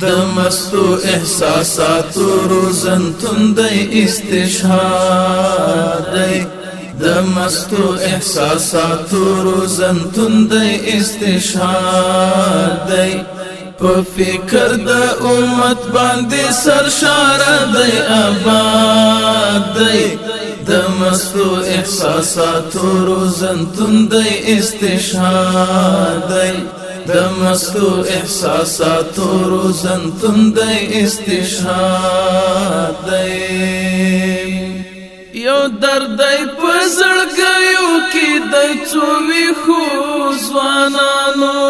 د مستو احساسات روزن تندې استشهاد د مستو احساسات روزن تندې استشهاد په فکر د امت باندې سرشار د آباد د مستو احساسات روزن تندې استشهاد د مستو احساساتو روزن تند استشهاد یو درد پزړ غيو کې د چوي خو ځوانانو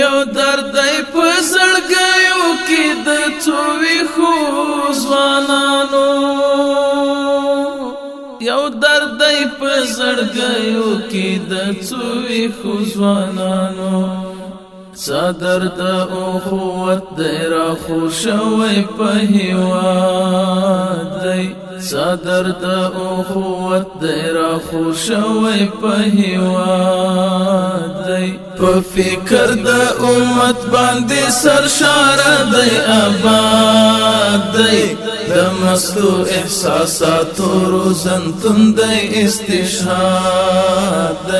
یو درد پزړ غيو کې د چوي خو ځوانانو دای په زړګیو کې د څوې خو ځوانانو صدر د او قوت دی را خوشوي په هیواد دی صدر د او قوت دی را خوشوي په هیواد دی په فکر د امت باندې سرشار دی آباد دی د مستو احساساتو روزن تند استشهاد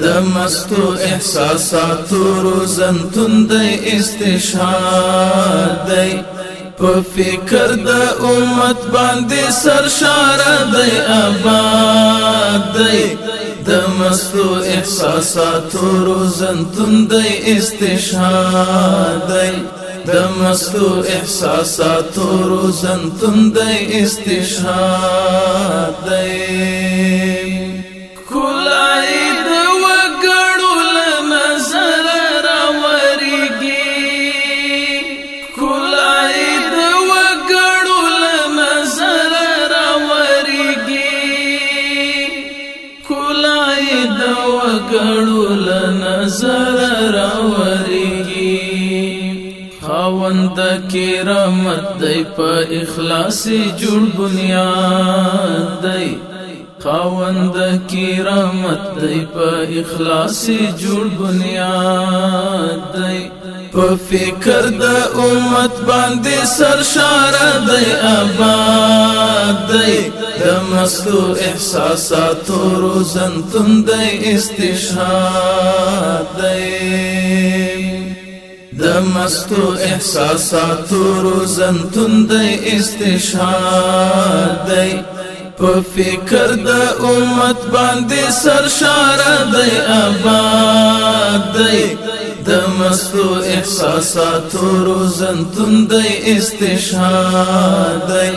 د مستو احساساتو روزن تند استشهاد په فکر د امت باندې سرشار دی آباد دی د مستو احساساتو روزن تند استشهاد دی د مستو احساساتو روزن تم د استشهاد دی کولای د وګړو له نظر راوريږي کولای د وګړو له نظر راوريږي کولای د وګړو له نظر راوريږي خاوند کرامت دی په اخلاص جوړ بنیاد دی خاوند کرامت دی په اخلاص جوړ بنیاد دی په فکر د امت باندې سرشار دی آباد دی د مستو احساساتو روزن تند استشهاد دی د مستو احساسات روزن تند استشهاد دی په فکر د امت باندې سرشار دی آباد دی د مستو احساسات روزن تند استشهاد دی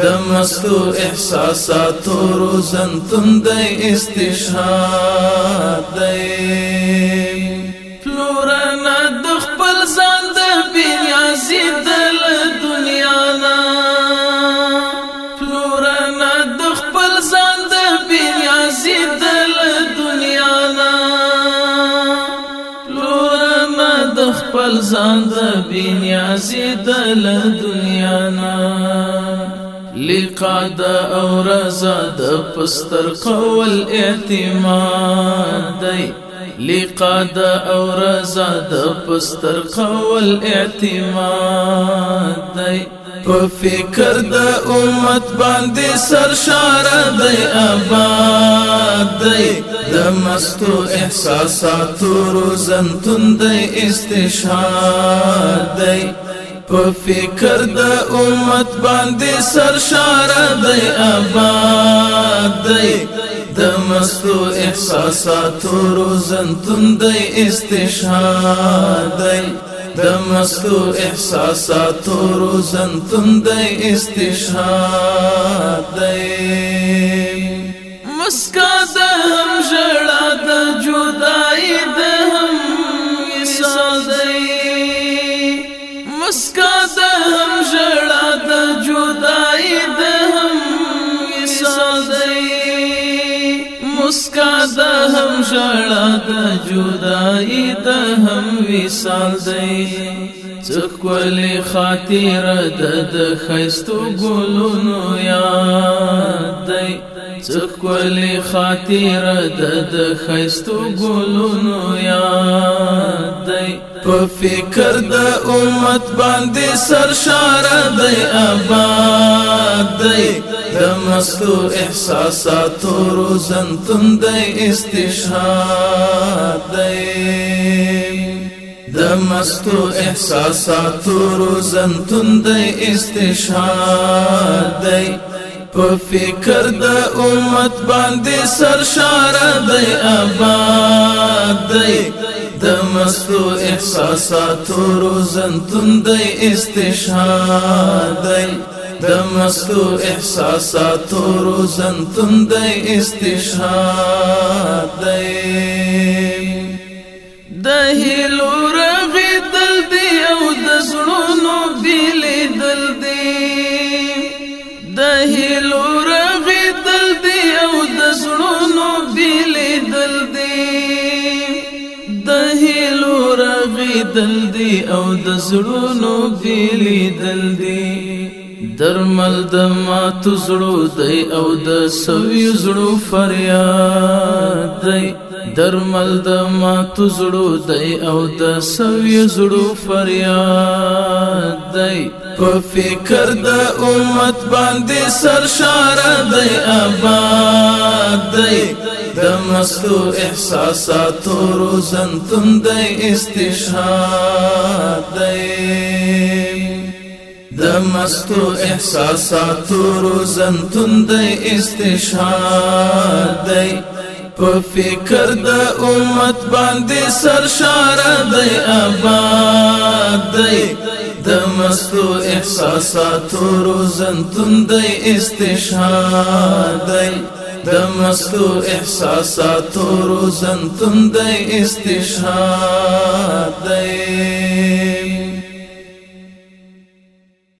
د مستو احساسات روزن تند استشهاد دی د بنیاسی دل دنیا نا لقا د او رضا د پستر قول اعتماد دی لقا د او رضا د پستر قول اعتماد دی په فکر د امت باندې سرشاره دی آباد دی د مستو احساساتو روزنتون دی استشهاد دی په فکر د امت باندې سرشاره دی آباد دی د مستو احساساتو روزنتون دی استشهاد دی د مستو احساساتو روزن تند استشهاد دی مسکا د هم جړه د جدای د هم وصال دی مسکا د هم جړه د جدای د هم وصال دی مسکا دا هم شړا دا جدائی دا هم وصال دی څکول خاطر د د خستو ګلونو یاد دی څکول خاطر د د خستو ګلونو یاد دی په فکر د امت باندې سر شار دی آباد دی د مستو احساسات روزن تند استشهاد د مستو احساسات روزن تند استشهاد په فکر د امت باندې سرشار دی آباد دی د مستو احساسات روزن تند استشهاد دی د مستو احساساتو روزن تند استشهاد د هلو رغی دل دی او د زړونو بیل دل دی د هلو رغی دل دی او د زړونو بیل دل دی د هلو رغی دل دی او د زړونو بیل دل دی درمل د ماتو زړو دی او د سوي زړو فریاد دی درمل د ماتو زړو دی او د سوي زړو فریاد دی په فکر د امت باندې سرشار دی آباد دی د مستو احساساتو روزن تم د استشهاد دی د مستو احساساتو روزن تند استشهاد دی په فکر د امت باندې سرشار دی آباد دی د مستو احساساتو روزن تند استشهاد دی د مستو احساساتو روزن تند استشهاد دی